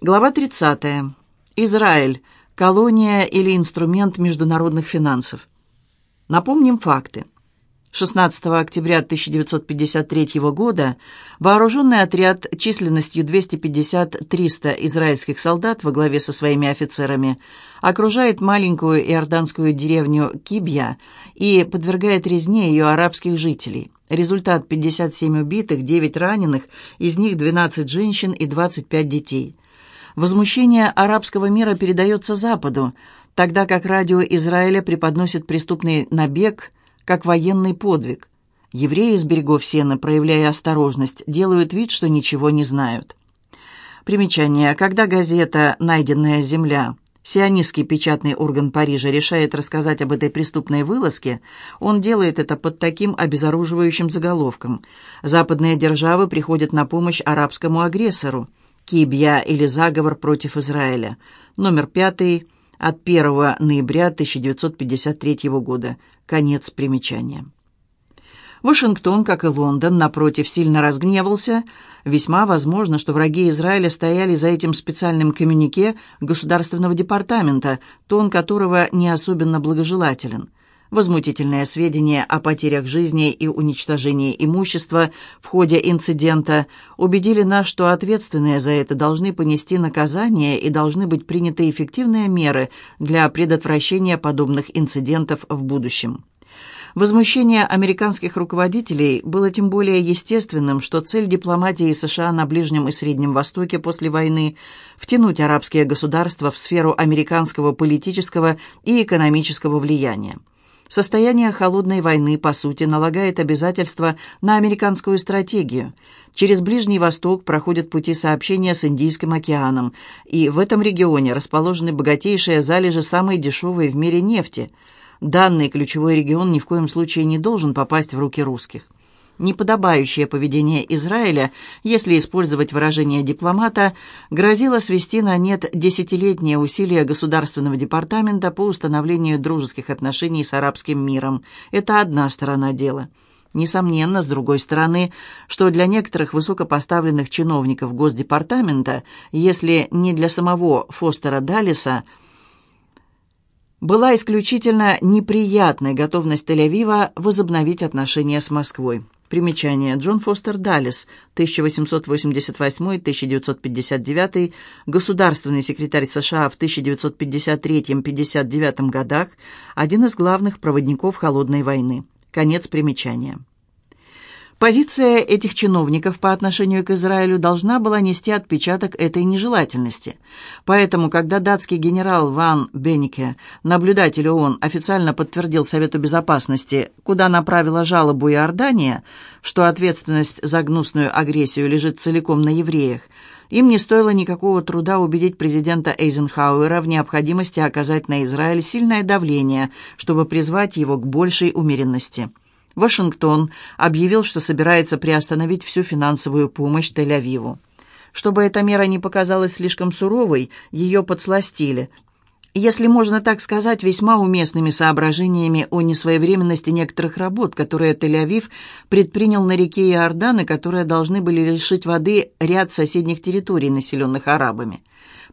Глава 30. Израиль. Колония или инструмент международных финансов. Напомним факты. 16 октября 1953 года вооруженный отряд численностью 250-300 израильских солдат во главе со своими офицерами окружает маленькую иорданскую деревню Кибья и подвергает резне ее арабских жителей. Результат – 57 убитых, 9 раненых, из них 12 женщин и 25 детей. Возмущение арабского мира передается Западу, тогда как радио Израиля преподносит преступный набег как военный подвиг. Евреи из берегов Сена, проявляя осторожность, делают вид, что ничего не знают. Примечание. Когда газета «Найденная земля» сионистский печатный орган Парижа решает рассказать об этой преступной вылазке, он делает это под таким обезоруживающим заголовком. Западные державы приходят на помощь арабскому агрессору. Кибья или заговор против Израиля. Номер пятый от 1 ноября 1953 года. Конец примечания. Вашингтон, как и Лондон, напротив, сильно разгневался. Весьма возможно, что враги Израиля стояли за этим специальным коммюнике Государственного департамента, тон которого не особенно благожелателен. Возмутительные сведения о потерях жизни и уничтожении имущества в ходе инцидента убедили нас, что ответственные за это должны понести наказание и должны быть приняты эффективные меры для предотвращения подобных инцидентов в будущем. Возмущение американских руководителей было тем более естественным, что цель дипломатии США на Ближнем и Среднем Востоке после войны – втянуть арабские государства в сферу американского политического и экономического влияния. Состояние холодной войны, по сути, налагает обязательства на американскую стратегию. Через Ближний Восток проходят пути сообщения с Индийским океаном, и в этом регионе расположены богатейшие залежи самой дешевой в мире нефти. Данный ключевой регион ни в коем случае не должен попасть в руки русских. Неподобающее поведение Израиля, если использовать выражение дипломата, грозило свести на нет десятилетние усилия Государственного департамента по установлению дружеских отношений с арабским миром. Это одна сторона дела. Несомненно, с другой стороны, что для некоторых высокопоставленных чиновников Госдепартамента, если не для самого Фостера Даллиса, была исключительно неприятной готовность Тель-Авива возобновить отношения с Москвой. Примечание. Джон Фостер Даллес, 1888-1959, государственный секретарь США в 1953-59 годах, один из главных проводников Холодной войны. Конец примечания. Позиция этих чиновников по отношению к Израилю должна была нести отпечаток этой нежелательности. Поэтому, когда датский генерал Ван Беннике, наблюдатель ООН, официально подтвердил Совету Безопасности, куда направила жалобу Иордания, что ответственность за гнусную агрессию лежит целиком на евреях, им не стоило никакого труда убедить президента Эйзенхауэра в необходимости оказать на Израиль сильное давление, чтобы призвать его к большей умеренности. Вашингтон объявил, что собирается приостановить всю финансовую помощь Тель-Авиву. Чтобы эта мера не показалась слишком суровой, ее подсластили. Если можно так сказать, весьма уместными соображениями о несвоевременности некоторых работ, которые Тель-Авив предпринял на реке Иордан и которые должны были лишить воды ряд соседних территорий, населенных арабами.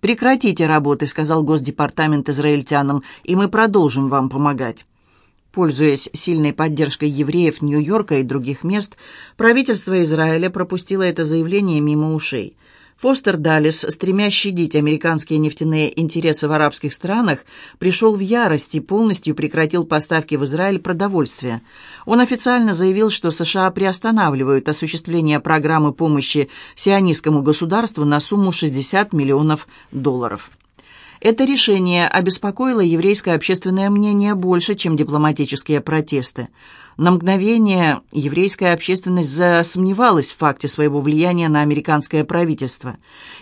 «Прекратите работы», — сказал Госдепартамент израильтянам, — «и мы продолжим вам помогать». Пользуясь сильной поддержкой евреев Нью-Йорка и других мест, правительство Израиля пропустило это заявление мимо ушей. Фостер Даллес, стремясь щадить американские нефтяные интересы в арабских странах, пришел в ярость и полностью прекратил поставки в Израиль продовольствия. Он официально заявил, что США приостанавливают осуществление программы помощи сионистскому государству на сумму 60 миллионов долларов. Это решение обеспокоило еврейское общественное мнение больше, чем дипломатические протесты. На мгновение еврейская общественность засомневалась в факте своего влияния на американское правительство.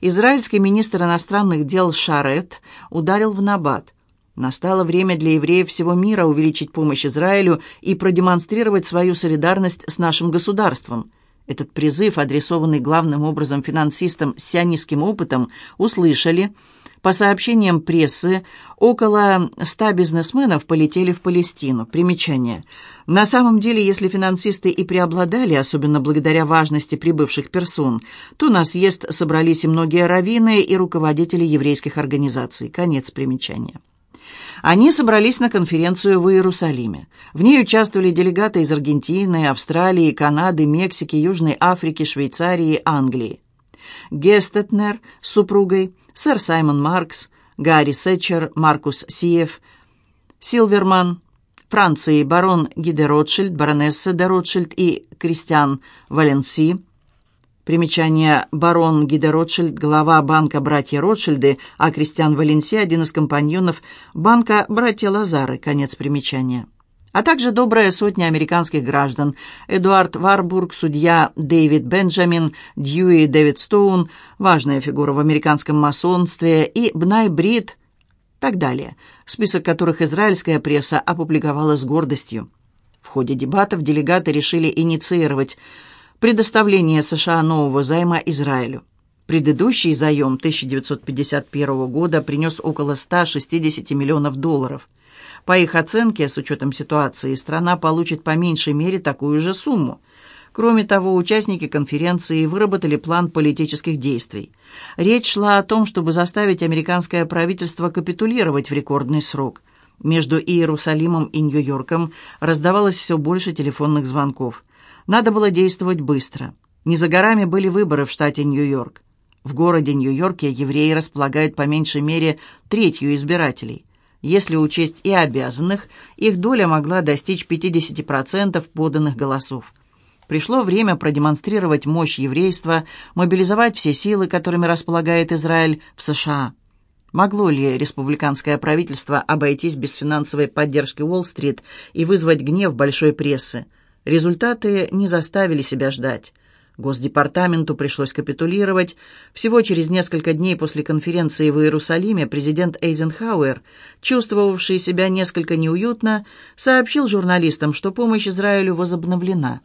Израильский министр иностранных дел Шарет ударил в набат. Настало время для евреев всего мира увеличить помощь Израилю и продемонстрировать свою солидарность с нашим государством. Этот призыв, адресованный главным образом финансистам с сионистским опытом, услышали – По сообщениям прессы, около ста бизнесменов полетели в Палестину. Примечание. На самом деле, если финансисты и преобладали, особенно благодаря важности прибывших персон, то на съезд собрались и многие раввины и руководители еврейских организаций. Конец примечания. Они собрались на конференцию в Иерусалиме. В ней участвовали делегаты из Аргентины, Австралии, Канады, Мексики, Южной Африки, Швейцарии, Англии. Гестетнер с супругой, сэр Саймон Маркс, Гарри Сетчер, Маркус Сиев, Силверман, Франции барон Гиде Ротшильд, баронесса де Ротшильд и Кристиан Валенси. Примечание барон Гиде Ротшильд, глава банка «Братья Ротшильды», а Кристиан Валенси – один из компаньонов банка «Братья Лазары». Конец примечания а также добрая сотня американских граждан. Эдуард Варбург, судья Дэвид Бенджамин, Дьюи Дэвид Стоун, важная фигура в американском масонстве, и Бнай Брит, так далее, список которых израильская пресса опубликовала с гордостью. В ходе дебатов делегаты решили инициировать предоставление США нового займа Израилю. Предыдущий заем 1951 года принес около 160 миллионов долларов – по их оценке, с учетом ситуации, страна получит по меньшей мере такую же сумму. Кроме того, участники конференции выработали план политических действий. Речь шла о том, чтобы заставить американское правительство капитулировать в рекордный срок. Между Иерусалимом и Нью-Йорком раздавалось все больше телефонных звонков. Надо было действовать быстро. Не за горами были выборы в штате Нью-Йорк. В городе Нью-Йорке евреи располагают по меньшей мере третью избирателей – если учесть и обязанных, их доля могла достичь 50% поданных голосов. Пришло время продемонстрировать мощь еврейства, мобилизовать все силы, которыми располагает Израиль в США. Могло ли республиканское правительство обойтись без финансовой поддержки Уолл-стрит и вызвать гнев большой прессы? Результаты не заставили себя ждать. Госдепартаменту пришлось капитулировать. Всего через несколько дней после конференции в Иерусалиме президент Эйзенхауэр, чувствовавший себя несколько неуютно, сообщил журналистам, что помощь Израилю возобновлена.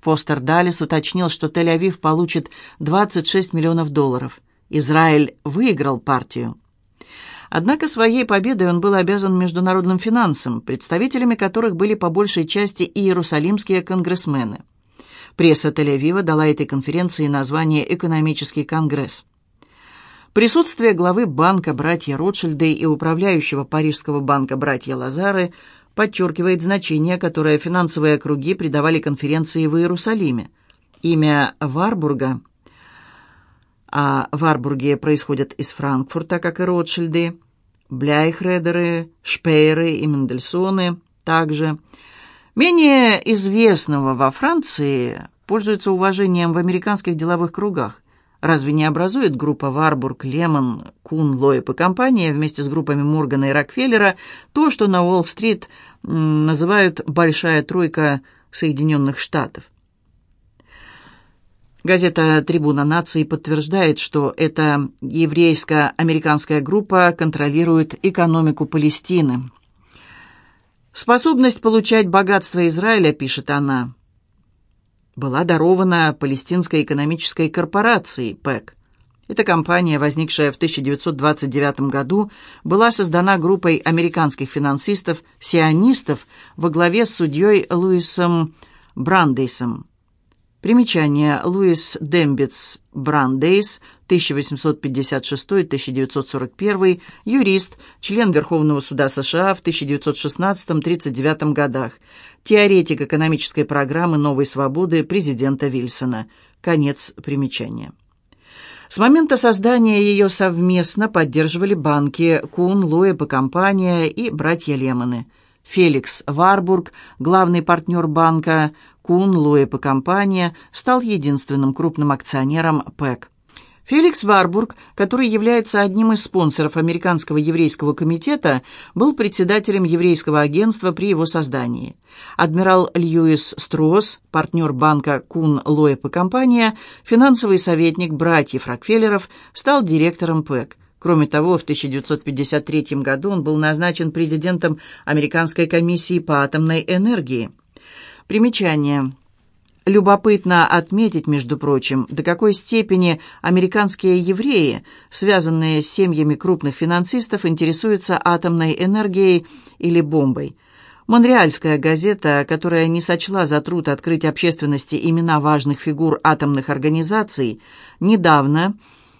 Фостер Даллес уточнил, что Тель-Авив получит 26 миллионов долларов. Израиль выиграл партию. Однако своей победой он был обязан международным финансам, представителями которых были по большей части и иерусалимские конгрессмены. Пресса Тель-Авива дала этой конференции название «Экономический конгресс». Присутствие главы банка «Братья Ротшильды» и управляющего Парижского банка «Братья Лазары» подчеркивает значение, которое финансовые круги придавали конференции в Иерусалиме. Имя Варбурга, а Варбурги происходят из Франкфурта, как и Ротшильды, Бляйхредеры, Шпейеры и Мендельсоны также – Менее известного во Франции пользуется уважением в американских деловых кругах. Разве не образует группа Варбург, Лемон, Кун, Лоэп и компания вместе с группами Моргана и Рокфеллера то, что на Уолл-стрит называют «большая тройка Соединенных Штатов»? Газета «Трибуна нации» подтверждает, что эта еврейско-американская группа контролирует экономику Палестины. Способность получать богатство Израиля, пишет она, была дарована Палестинской экономической корпорацией ПЭК. Эта компания, возникшая в 1929 году, была создана группой американских финансистов-сионистов во главе с судьей Луисом Брандейсом. Примечание. Луис Дембиц Брандейс, 1856-1941, юрист, член Верховного суда США в 1916-39 годах, теоретик экономической программы «Новой свободы» президента Вильсона. Конец примечания. С момента создания ее совместно поддерживали банки Кун, Луэб и компания и братья Лемоны – Феликс Варбург, главный партнер банка Кун, Луэп компания, стал единственным крупным акционером ПЭК. Феликс Варбург, который является одним из спонсоров Американского еврейского комитета, был председателем еврейского агентства при его создании. Адмирал Льюис Стросс, партнер банка Кун, Лоэп компания, финансовый советник братьев Рокфеллеров, стал директором ПЭК. Кроме того, в 1953 году он был назначен президентом Американской комиссии по атомной энергии. Примечание. Любопытно отметить, между прочим, до какой степени американские евреи, связанные с семьями крупных финансистов, интересуются атомной энергией или бомбой. Монреальская газета, которая не сочла за труд открыть общественности имена важных фигур атомных организаций, недавно,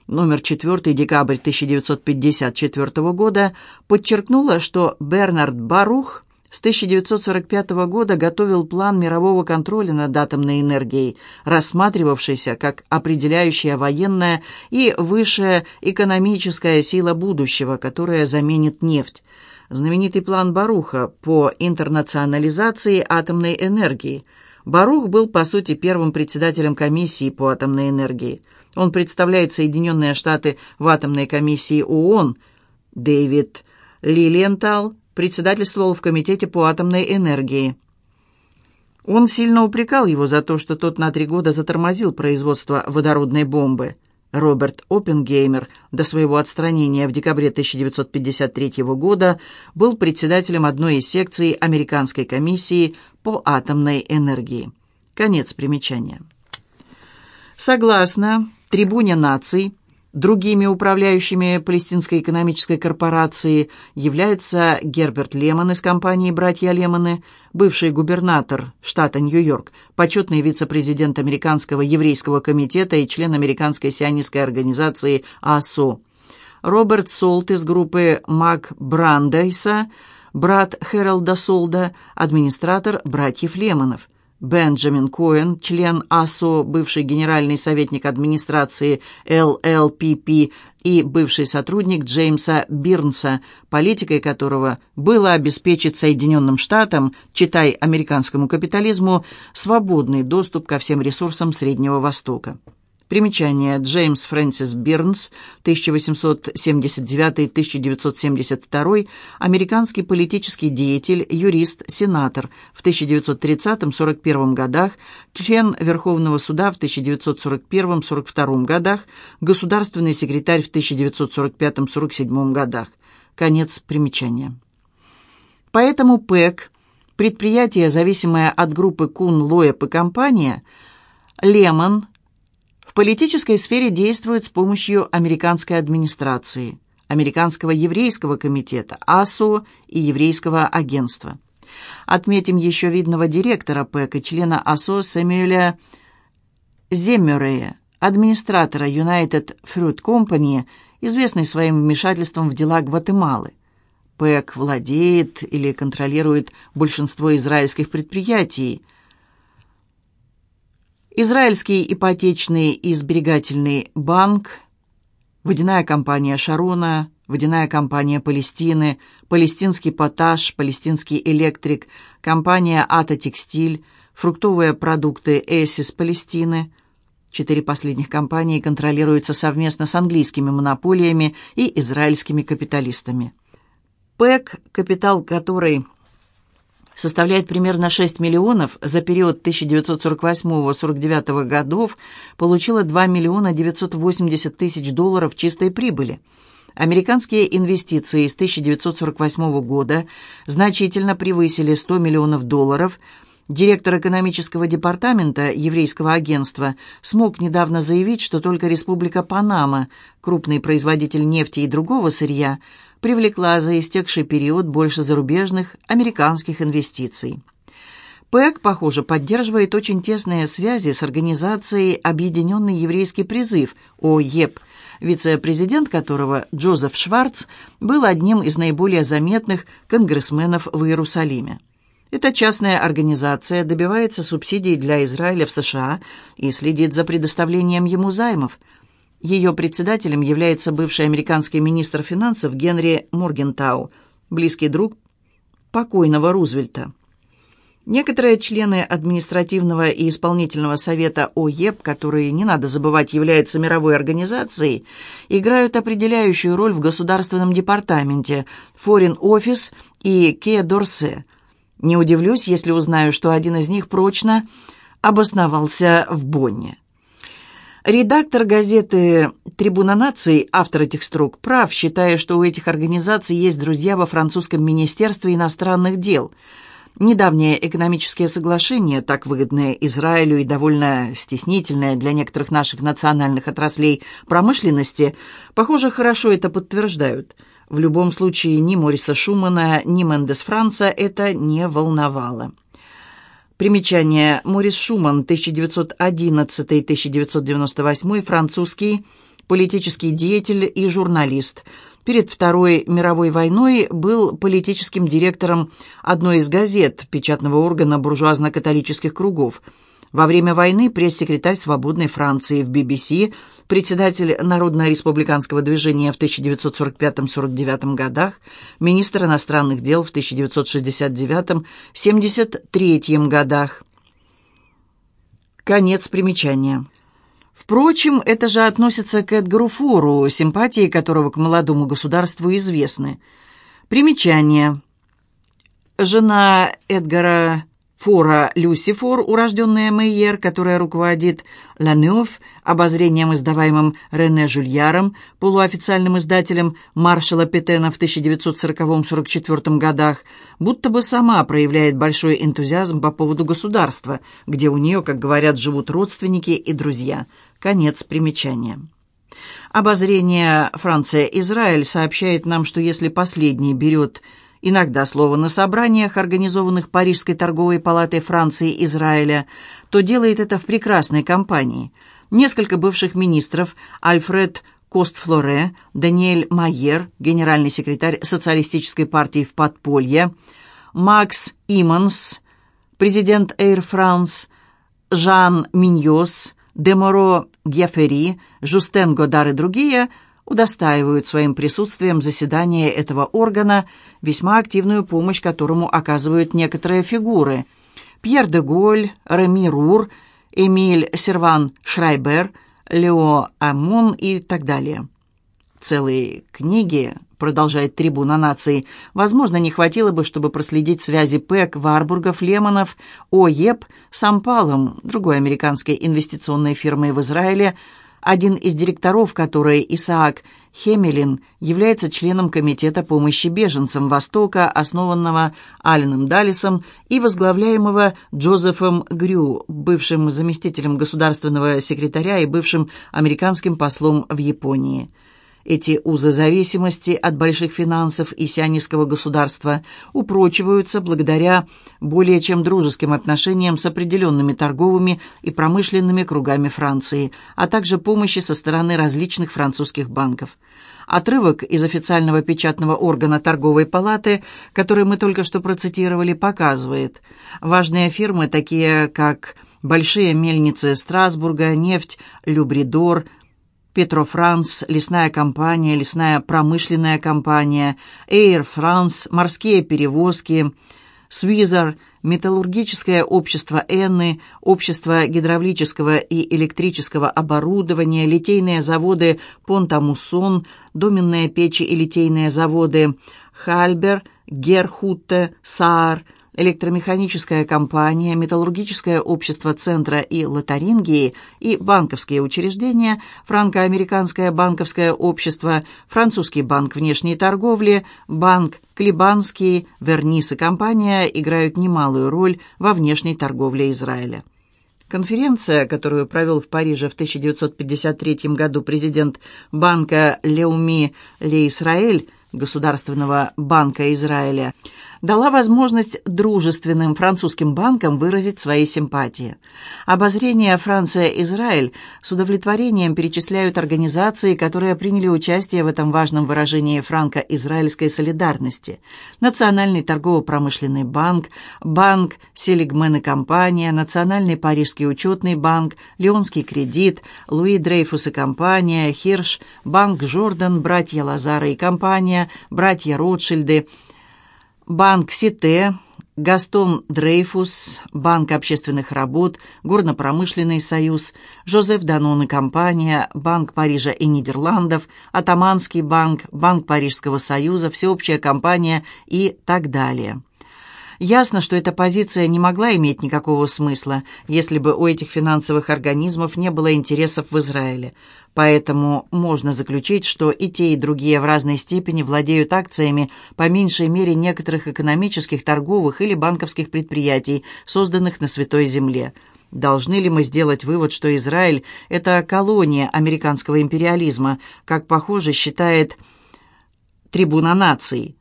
номер 4 декабрь 1954 года, подчеркнула, что Бернард Барух – с 1945 года готовил план мирового контроля над атомной энергией, рассматривавшийся как определяющая военная и высшая экономическая сила будущего, которая заменит нефть. Знаменитый план Баруха по интернационализации атомной энергии. Барух был, по сути, первым председателем комиссии по атомной энергии. Он представляет Соединенные Штаты в атомной комиссии ООН. Дэвид Лилиентал – председательствовал в Комитете по атомной энергии. Он сильно упрекал его за то, что тот на три года затормозил производство водородной бомбы. Роберт Оппенгеймер до своего отстранения в декабре 1953 года был председателем одной из секций Американской комиссии по атомной энергии. Конец примечания. Согласно трибуне наций, Другими управляющими Палестинской экономической корпорацией являются Герберт Лемон из компании «Братья Лемоны», бывший губернатор штата Нью-Йорк, почетный вице-президент Американского еврейского комитета и член Американской сионистской организации АСО, Роберт Солт из группы Мак Брандейса, брат Хэролда Солда, администратор «Братьев Лемонов», Бенджамин Коэн, член АСО, бывший генеральный советник администрации ЛЛПП и бывший сотрудник Джеймса Бирнса, политикой которого было обеспечить Соединенным Штатам, читай американскому капитализму, свободный доступ ко всем ресурсам Среднего Востока. Примечание. Джеймс Фрэнсис Бирнс, 1879-1972, американский политический деятель, юрист, сенатор, в 1930-41 годах, член Верховного суда в 1941-42 годах, государственный секретарь в 1945-47 годах. Конец примечания. Поэтому ПЭК, предприятие, зависимое от группы Кун, Лоэп и компания, Лемон – политической сфере действует с помощью американской администрации, Американского еврейского комитета, АСО и Еврейского агентства. Отметим еще видного директора ПЭК и члена АСО Сэмюэля Земмерея, администратора United Fruit Company, известный своим вмешательством в дела Гватемалы. ПЭК владеет или контролирует большинство израильских предприятий – Израильский ипотечный и сберегательный банк, водяная компания «Шарона», водяная компания Палестины, палестинский «Поташ», палестинский «Электрик», компания «Атотекстиль», фруктовые продукты «Эсис» Палестины. Четыре последних компании контролируются совместно с английскими монополиями и израильскими капиталистами. ПЭК, капитал которой – составляет примерно 6 миллионов, за период 1948-49 годов получила 2 миллиона 980 тысяч долларов чистой прибыли. Американские инвестиции с 1948 года значительно превысили 100 миллионов долларов – Директор экономического департамента еврейского агентства смог недавно заявить, что только Республика Панама, крупный производитель нефти и другого сырья, привлекла за истекший период больше зарубежных американских инвестиций. ПЭК, похоже, поддерживает очень тесные связи с организацией «Объединенный еврейский призыв» ОЕП, вице-президент которого Джозеф Шварц был одним из наиболее заметных конгрессменов в Иерусалиме. Эта частная организация добивается субсидий для Израиля в США и следит за предоставлением ему займов – ее председателем является бывший американский министр финансов Генри Моргентау, близкий друг покойного Рузвельта. Некоторые члены административного и исполнительного совета ОЕП, которые, не надо забывать, являются мировой организацией, играют определяющую роль в государственном департаменте, Foreign Office и Ке Дорсе. Не удивлюсь, если узнаю, что один из них прочно обосновался в Бонне. Редактор газеты «Трибуна наций», автор этих строк, прав, считая, что у этих организаций есть друзья во французском министерстве иностранных дел. Недавние экономические соглашения, так выгодные Израилю и довольно стеснительные для некоторых наших национальных отраслей промышленности, похоже, хорошо это подтверждают. В любом случае, ни Мориса Шумана, ни Мендес Франца это не волновало. Примечание. Морис Шуман, 1911-1998, французский политический деятель и журналист – перед Второй мировой войной был политическим директором одной из газет печатного органа буржуазно-католических кругов. Во время войны пресс-секретарь «Свободной Франции» в BBC, председатель Народно-республиканского движения в 1945-49 годах, министр иностранных дел в 1969-73 годах. Конец примечания. Впрочем, это же относится к Эдгару Фору, симпатии которого к молодому государству известны. Примечание. Жена Эдгара Фора Люси Фор, урожденная Мейер, которая руководит Ланёв, обозрением, издаваемым Рене Жульяром, полуофициальным издателем маршала Петена в 1940-44 годах, будто бы сама проявляет большой энтузиазм по поводу государства, где у нее, как говорят, живут родственники и друзья. Конец примечания. Обозрение Франция-Израиль сообщает нам, что если последний берет иногда слово на собраниях, организованных Парижской торговой палатой Франции и Израиля, то делает это в прекрасной компании. Несколько бывших министров, Альфред Костфлоре, Даниэль Майер, генеральный секретарь социалистической партии в подполье, Макс Иманс, президент Air France, Жан Миньос, Деморо Гефери, Жустен Годар и другие – удостаивают своим присутствием заседания этого органа, весьма активную помощь которому оказывают некоторые фигуры. Пьер де Голь, Реми Рур, Эмиль Серван Шрайбер, Лео Амон и так далее. Целые книги, продолжает трибуна наций, возможно, не хватило бы, чтобы проследить связи ПЭК, Варбургов, Лемонов, ОЕП с Ампалом, другой американской инвестиционной фирмой в Израиле, один из директоров которой, Исаак Хемелин, является членом Комитета помощи беженцам Востока, основанного Алленом Даллисом и возглавляемого Джозефом Грю, бывшим заместителем государственного секретаря и бывшим американским послом в Японии. Эти узы зависимости от больших финансов и сионистского государства упрочиваются благодаря более чем дружеским отношениям с определенными торговыми и промышленными кругами Франции, а также помощи со стороны различных французских банков. Отрывок из официального печатного органа торговой палаты, который мы только что процитировали, показывает. Важные фирмы, такие как большие мельницы Страсбурга, нефть, Любридор – Петрофранс, лесная компания, лесная промышленная компания, Air France, морские перевозки, Свизер, металлургическое общество Энны, общество гидравлического и электрического оборудования, литейные заводы Понта-Муссон, доменные печи и литейные заводы Хальбер, Герхутте, Саар – электромеханическая компания, металлургическое общество Центра и Лотарингии и банковские учреждения, франко-американское банковское общество, французский банк внешней торговли, банк Клибанский, Вернис и компания играют немалую роль во внешней торговле Израиля. Конференция, которую провел в Париже в 1953 году президент банка Леуми Ле Исраэль, Государственного банка Израиля, дала возможность дружественным французским банкам выразить свои симпатии. Обозрение «Франция-Израиль» с удовлетворением перечисляют организации, которые приняли участие в этом важном выражении франко-израильской солидарности. Национальный торгово-промышленный банк, банк «Селигмен и компания», Национальный парижский учетный банк, Леонский кредит, Луи Дрейфус и компания, Хирш, банк Жордан, братья Лазара и компания, братья Ротшильды – Банк Сите, Гастон Дрейфус, Банк общественных работ, Горно-промышленный союз, Жозеф Данон и компания, Банк Парижа и Нидерландов, Атаманский банк, Банк Парижского союза, Всеобщая компания и так далее. Ясно, что эта позиция не могла иметь никакого смысла, если бы у этих финансовых организмов не было интересов в Израиле. Поэтому можно заключить, что и те, и другие в разной степени владеют акциями по меньшей мере некоторых экономических, торговых или банковских предприятий, созданных на Святой Земле. Должны ли мы сделать вывод, что Израиль – это колония американского империализма, как, похоже, считает трибуна наций?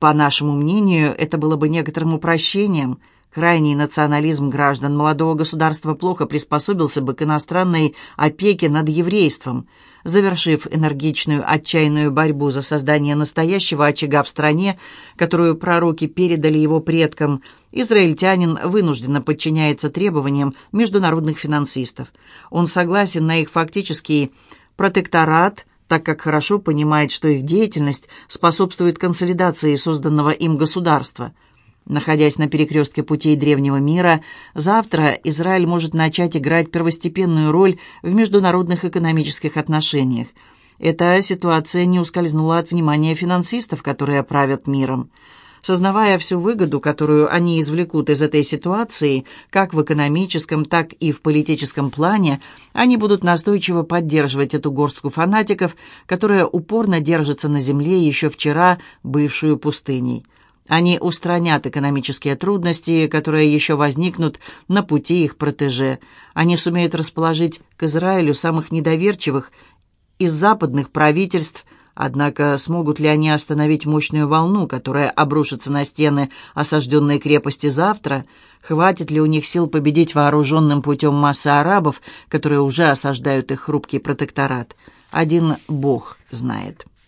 По нашему мнению, это было бы некоторым упрощением. Крайний национализм граждан молодого государства плохо приспособился бы к иностранной опеке над еврейством. Завершив энергичную, отчаянную борьбу за создание настоящего очага в стране, которую пророки передали его предкам, израильтянин вынужденно подчиняется требованиям международных финансистов. Он согласен на их фактический протекторат – так как хорошо понимает, что их деятельность способствует консолидации созданного им государства. Находясь на перекрестке путей древнего мира, завтра Израиль может начать играть первостепенную роль в международных экономических отношениях. Эта ситуация не ускользнула от внимания финансистов, которые правят миром. Сознавая всю выгоду, которую они извлекут из этой ситуации, как в экономическом, так и в политическом плане, они будут настойчиво поддерживать эту горстку фанатиков, которая упорно держится на земле еще вчера, бывшую пустыней. Они устранят экономические трудности, которые еще возникнут на пути их протеже. Они сумеют расположить к Израилю самых недоверчивых из западных правительств – Однако смогут ли они остановить мощную волну, которая обрушится на стены осажденной крепости завтра? Хватит ли у них сил победить вооруженным путем массы арабов, которые уже осаждают их хрупкий протекторат? Один Бог знает.